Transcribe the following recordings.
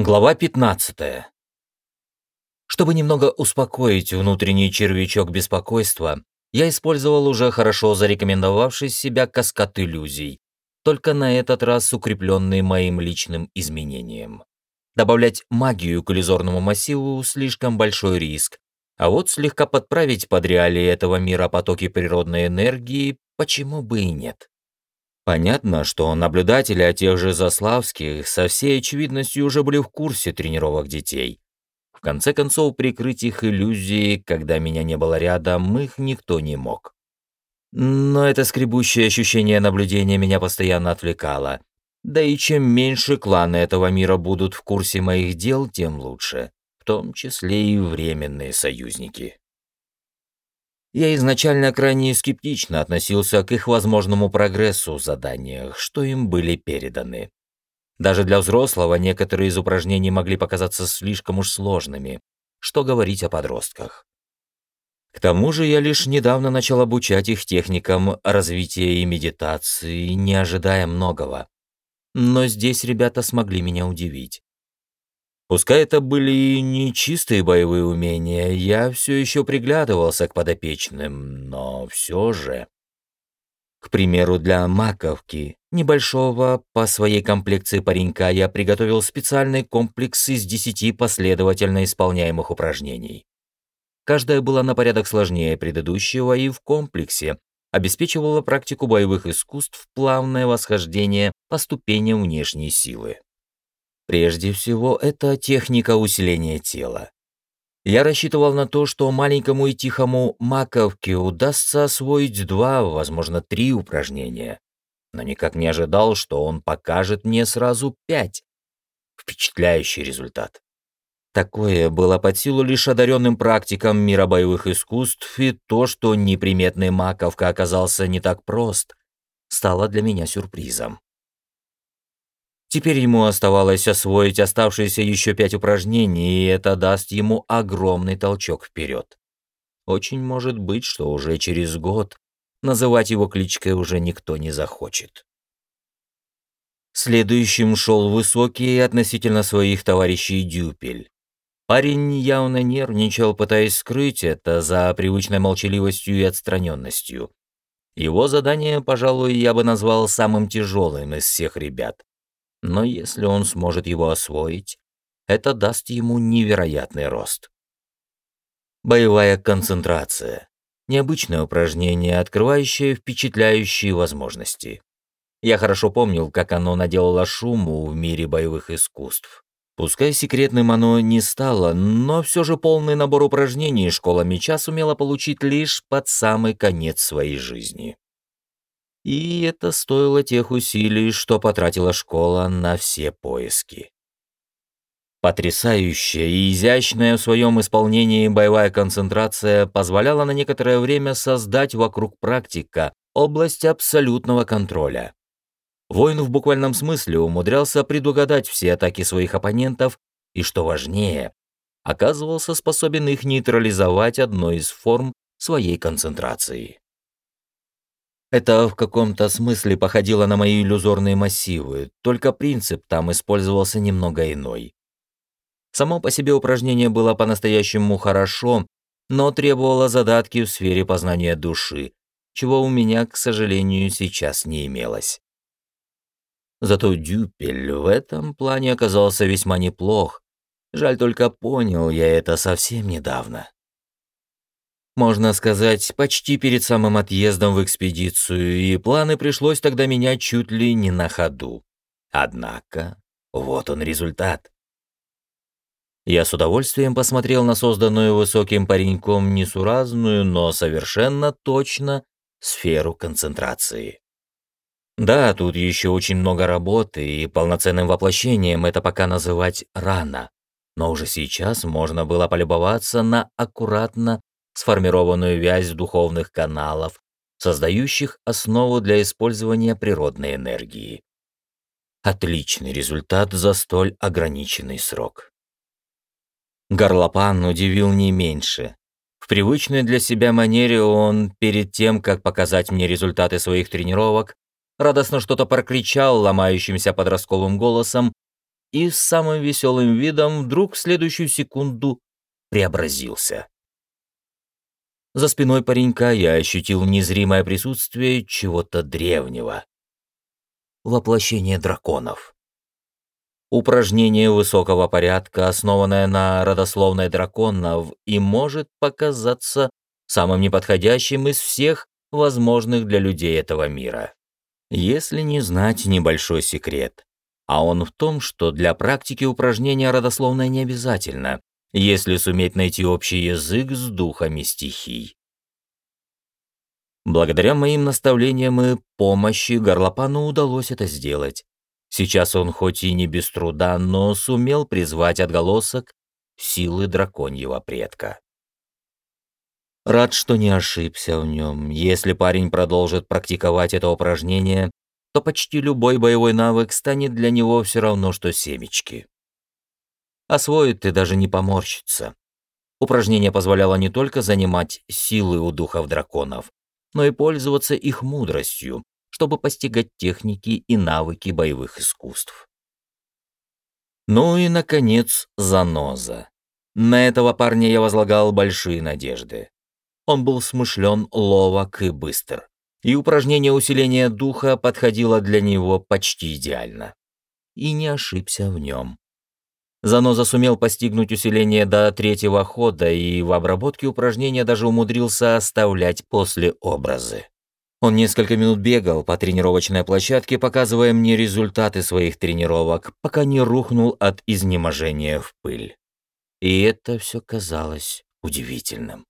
Глава 15. Чтобы немного успокоить внутренний червячок беспокойства, я использовал уже хорошо зарекомендовавший себя каскад иллюзий, только на этот раз укрепленный моим личным изменением. Добавлять магию к иллюзорному массиву слишком большой риск, а вот слегка подправить под реалии этого мира потоки природной энергии почему бы и нет. Понятно, что наблюдатели о тех же Заславских со всей очевидностью уже были в курсе тренировок детей. В конце концов, прикрыть их иллюзии, когда меня не было рядом, их никто не мог. Но это скребущее ощущение наблюдения меня постоянно отвлекало. Да и чем меньше кланы этого мира будут в курсе моих дел, тем лучше, в том числе и временные союзники. Я изначально крайне скептично относился к их возможному прогрессу в заданиях, что им были переданы. Даже для взрослого некоторые из упражнений могли показаться слишком уж сложными, что говорить о подростках. К тому же я лишь недавно начал обучать их техникам развития и медитации, не ожидая многого. Но здесь ребята смогли меня удивить. Пускай это были и не чистые боевые умения, я все еще приглядывался к подопечным, но все же... К примеру, для маковки, небольшого по своей комплекции паренька, я приготовил специальный комплекс из десяти последовательно исполняемых упражнений. Каждая была на порядок сложнее предыдущего и в комплексе обеспечивала практику боевых искусств плавное восхождение по ступеням внешней силы. Прежде всего, это техника усиления тела. Я рассчитывал на то, что маленькому и тихому маковке удастся освоить два, возможно, три упражнения. Но никак не ожидал, что он покажет мне сразу пять. Впечатляющий результат. Такое было под силу лишь одаренным практикам мира боевых искусств, и то, что неприметный маковка оказался не так прост, стало для меня сюрпризом. Теперь ему оставалось освоить оставшиеся еще пять упражнений, и это даст ему огромный толчок вперед. Очень может быть, что уже через год называть его кличкой уже никто не захочет. Следующим шел высокий относительно своих товарищей Дюпель. Парень явно нервничал, пытаясь скрыть это за привычной молчаливостью и отстраненностью. Его задание, пожалуй, я бы назвал самым тяжелым из всех ребят но если он сможет его освоить, это даст ему невероятный рост. Боевая концентрация. Необычное упражнение, открывающее впечатляющие возможности. Я хорошо помнил, как оно наделало шуму в мире боевых искусств. Пускай секретным оно не стало, но все же полный набор упражнений школа меча сумела получить лишь под самый конец своей жизни. И это стоило тех усилий, что потратила школа на все поиски. Потрясающая и изящная в своем исполнении боевая концентрация позволяла на некоторое время создать вокруг практика область абсолютного контроля. Воин в буквальном смысле умудрялся предугадать все атаки своих оппонентов и, что важнее, оказывался способен их нейтрализовать одной из форм своей концентрации. Это в каком-то смысле походило на мои иллюзорные массивы, только принцип там использовался немного иной. Само по себе упражнение было по-настоящему хорошо, но требовало задатки в сфере познания души, чего у меня, к сожалению, сейчас не имелось. Зато Дюпель в этом плане оказался весьма неплох. Жаль только понял я это совсем недавно. Можно сказать, почти перед самым отъездом в экспедицию, и планы пришлось тогда менять чуть ли не на ходу. Однако, вот он результат. Я с удовольствием посмотрел на созданную высоким пареньком несуразную, но совершенно точно сферу концентрации. Да, тут еще очень много работы, и полноценным воплощением это пока называть рано. Но уже сейчас можно было полюбоваться на аккуратно сформированную вязь духовных каналов, создающих основу для использования природной энергии. Отличный результат за столь ограниченный срок. Горлопан удивил не меньше. В привычной для себя манере он, перед тем, как показать мне результаты своих тренировок, радостно что-то прокричал ломающимся подростковым голосом, и с самым веселым видом вдруг в следующую секунду преобразился. За спиной паренька я ощутил незримое присутствие чего-то древнего. Воплощение драконов. Упражнение высокого порядка, основанное на родословной драконов, и может показаться самым неподходящим из всех возможных для людей этого мира. Если не знать небольшой секрет. А он в том, что для практики упражнения родословное не обязательно, если суметь найти общий язык с духами стихий. Благодаря моим наставлениям и помощи Горлопану удалось это сделать. Сейчас он хоть и не без труда, но сумел призвать отголосок силы драконьего предка. Рад, что не ошибся в нем. Если парень продолжит практиковать это упражнение, то почти любой боевой навык станет для него все равно, что семечки. Освоит и даже не поморщится. Упражнение позволяло не только занимать силы у духов драконов, но и пользоваться их мудростью, чтобы постигать техники и навыки боевых искусств. Ну и, наконец, заноза. На этого парня я возлагал большие надежды. Он был смышлен, ловок и быстр, и упражнение усиления духа подходило для него почти идеально. И не ошибся в нем. Заноза сумел постигнуть усиление до третьего хода и в обработке упражнения даже умудрился оставлять после образы. Он несколько минут бегал по тренировочной площадке, показывая мне результаты своих тренировок, пока не рухнул от изнеможения в пыль. И это все казалось удивительным.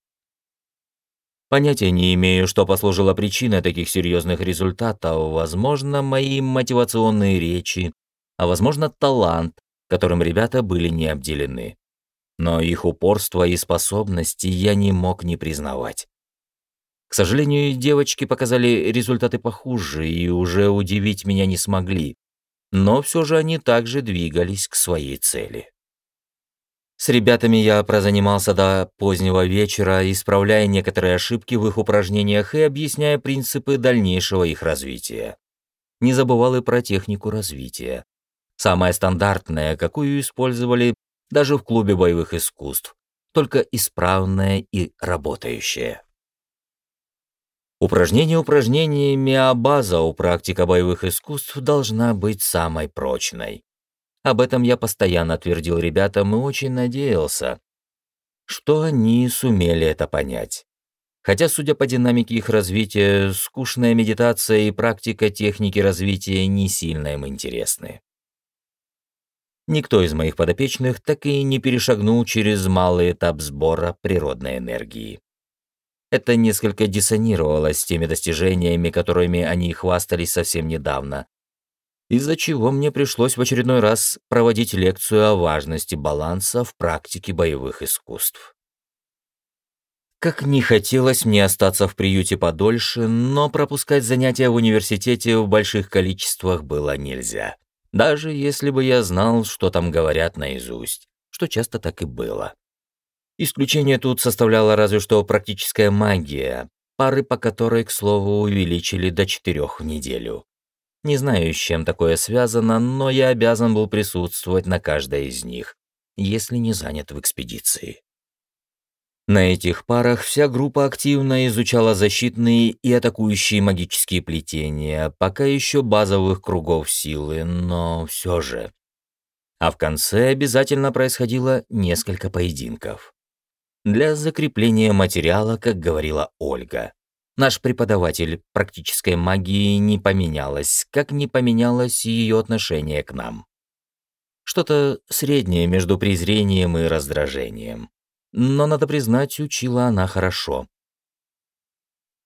Понятия не имею, что послужило причиной таких серьезных результатов. Возможно, мои мотивационные речи, а возможно, талант, которым ребята были не обделены. Но их упорство и способности я не мог не признавать. К сожалению, девочки показали результаты похуже и уже удивить меня не смогли, но все же они также двигались к своей цели. С ребятами я прозанимался до позднего вечера, исправляя некоторые ошибки в их упражнениях и объясняя принципы дальнейшего их развития. Не забывал и про технику развития самая стандартная, какую использовали даже в клубе боевых искусств, только исправная и работающая. Упражнение упражнениями, а база у практика боевых искусств должна быть самой прочной. Об этом я постоянно твердил ребятам и очень надеялся, что они сумели это понять. Хотя, судя по динамике их развития, скучная медитация и практика техники развития не сильно им интересны. Никто из моих подопечных так и не перешагнул через малый этап сбора природной энергии. Это несколько диссонировало с теми достижениями, которыми они хвастались совсем недавно, из-за чего мне пришлось в очередной раз проводить лекцию о важности баланса в практике боевых искусств. Как не хотелось мне остаться в приюте подольше, но пропускать занятия в университете в больших количествах было нельзя даже если бы я знал, что там говорят наизусть, что часто так и было. Исключение тут составляла разве что практическая магия, пары по которой, к слову, увеличили до четырех в неделю. Не знаю, с чем такое связано, но я обязан был присутствовать на каждой из них, если не занят в экспедиции. На этих парах вся группа активно изучала защитные и атакующие магические плетения, пока еще базовых кругов силы, но все же. А в конце обязательно происходило несколько поединков. Для закрепления материала, как говорила Ольга. Наш преподаватель практической магии не поменялась, как не поменялось ее отношение к нам. Что-то среднее между презрением и раздражением но, надо признать, учила она хорошо.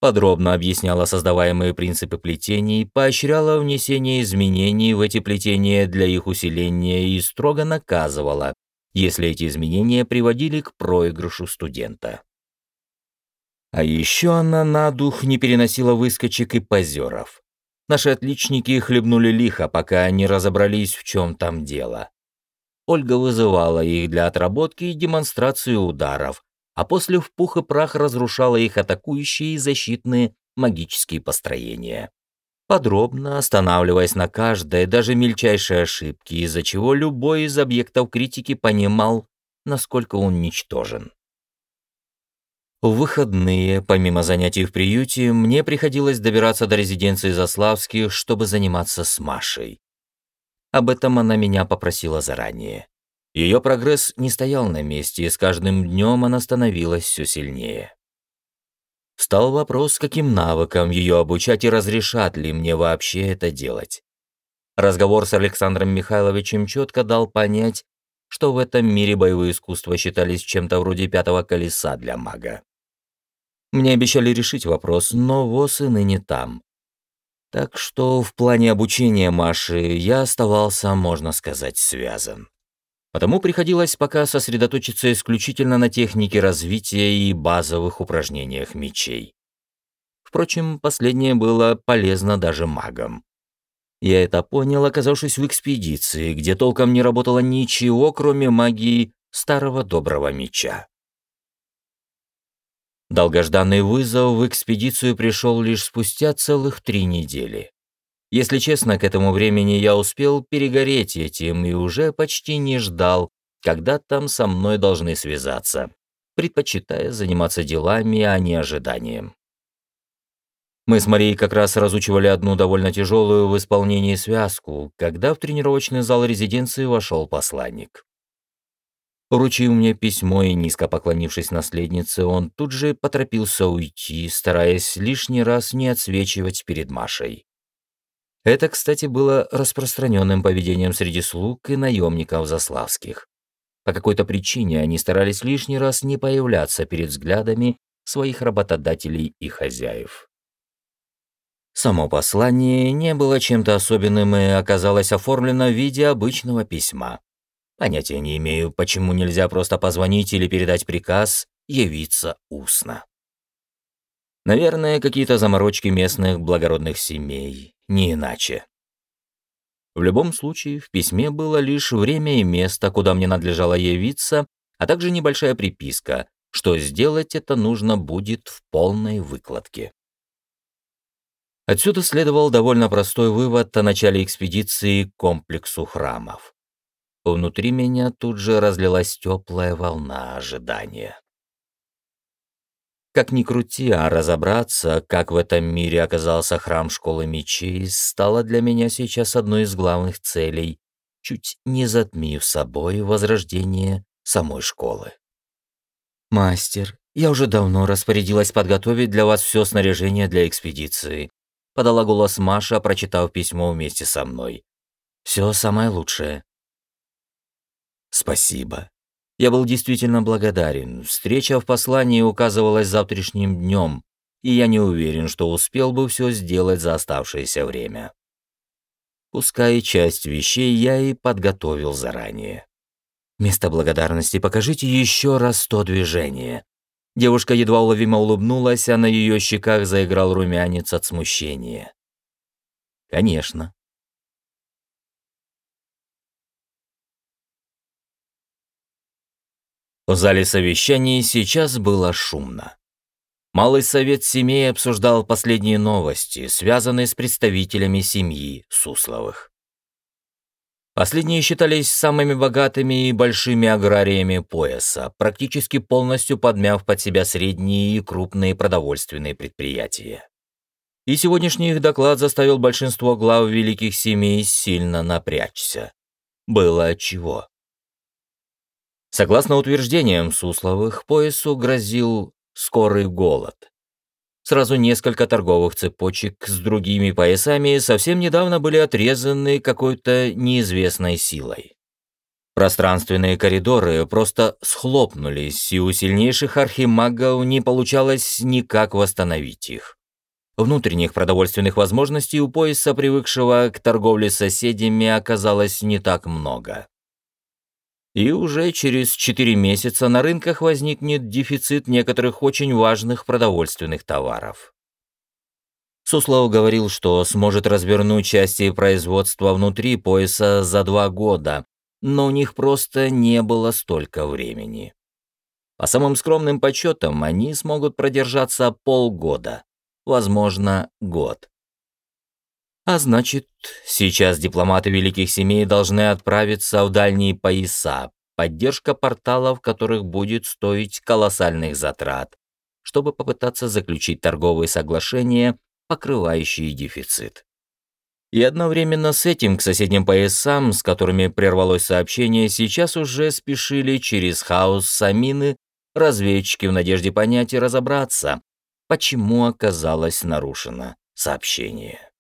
Подробно объясняла создаваемые принципы плетений, поощряла внесение изменений в эти плетения для их усиления и строго наказывала, если эти изменения приводили к проигрышу студента. А еще она на дух не переносила выскочек и позеров. Наши отличники хлебнули лихо, пока не разобрались, в чем там дело. Ольга вызывала их для отработки и демонстрации ударов, а после в пух и прах разрушала их атакующие и защитные магические построения. подробно останавливаясь на каждой, даже мельчайшей ошибке, из-за чего любой из объектов критики понимал, насколько он ничтожен. В выходные, помимо занятий в приюте, мне приходилось добираться до резиденции Заславских, чтобы заниматься с Машей. Об этом она меня попросила заранее. Ее прогресс не стоял на месте, и с каждым днем она становилась все сильнее. Стал вопрос, каким навыкам ее обучать и разрешат ли мне вообще это делать. Разговор с Александром Михайловичем четко дал понять, что в этом мире боевые искусства считались чем-то вроде пятого колеса для мага. Мне обещали решить вопрос, но ВОЗ и ныне там. Так что в плане обучения Маши я оставался, можно сказать, связан. Потому приходилось пока сосредоточиться исключительно на технике развития и базовых упражнениях мечей. Впрочем, последнее было полезно даже магам. Я это понял, оказавшись в экспедиции, где толком не работало ничего, кроме магии старого доброго меча. Долгожданный вызов в экспедицию пришел лишь спустя целых три недели. Если честно, к этому времени я успел перегореть этим и уже почти не ждал, когда там со мной должны связаться, предпочитая заниматься делами, а не ожиданием. Мы с Марией как раз разучивали одну довольно тяжелую в исполнении связку, когда в тренировочный зал резиденции вошел посланник. Вручив мне письмо и низко поклонившись наследнице, он тут же поторопился уйти, стараясь лишний раз не отсвечивать перед Машей. Это, кстати, было распространенным поведением среди слуг и наемников заславских. По какой-то причине они старались лишний раз не появляться перед взглядами своих работодателей и хозяев. Само послание не было чем-то особенным и оказалось оформлено в виде обычного письма. Понятия не имею, почему нельзя просто позвонить или передать приказ явиться устно. Наверное, какие-то заморочки местных благородных семей, не иначе. В любом случае, в письме было лишь время и место, куда мне надлежало явиться, а также небольшая приписка, что сделать это нужно будет в полной выкладке. Отсюда следовал довольно простой вывод о начале экспедиции к комплексу храмов. Внутри меня тут же разлилась теплая волна ожидания. Как ни крути, а разобраться, как в этом мире оказался храм школы мечей, стало для меня сейчас одной из главных целей, чуть не затмив собой возрождение самой школы. «Мастер, я уже давно распорядилась подготовить для вас все снаряжение для экспедиции», подала голос Маша, прочитав письмо вместе со мной. «Все самое лучшее. Спасибо. Я был действительно благодарен. Встреча в послании указывалась завтрашним днем, и я не уверен, что успел бы все сделать за оставшееся время. Пускай часть вещей я и подготовил заранее. Вместо благодарности покажите еще раз то движение. Девушка едва уловимо улыбнулась, а на ее щеках заиграл румянец от смущения. Конечно. В зале совещаний сейчас было шумно. Малый совет семей обсуждал последние новости, связанные с представителями семьи Сусловых. Последние считались самыми богатыми и большими аграриями пояса, практически полностью подмяв под себя средние и крупные продовольственные предприятия. И сегодняшний их доклад заставил большинство глав великих семей сильно напрячься. Было отчего. Согласно утверждениям Сусловых, поясу грозил скорый голод. Сразу несколько торговых цепочек с другими поясами совсем недавно были отрезаны какой-то неизвестной силой. Пространственные коридоры просто схлопнулись, и у сильнейших архимагов не получалось никак восстановить их. Внутренних продовольственных возможностей у пояса, привыкшего к торговле с соседями, оказалось не так много и уже через 4 месяца на рынках возникнет дефицит некоторых очень важных продовольственных товаров. Суслов говорил, что сможет развернуть части производства внутри пояса за два года, но у них просто не было столько времени. По самым скромным подсчетам, они смогут продержаться полгода, возможно, год. А значит, сейчас дипломаты великих семей должны отправиться в дальние пояса, поддержка порталов которых будет стоить колоссальных затрат, чтобы попытаться заключить торговые соглашения, покрывающие дефицит. И одновременно с этим к соседним поясам, с которыми прервалось сообщение, сейчас уже спешили через хаос Самины разведчики в надежде понять и разобраться, почему оказалось нарушено сообщение.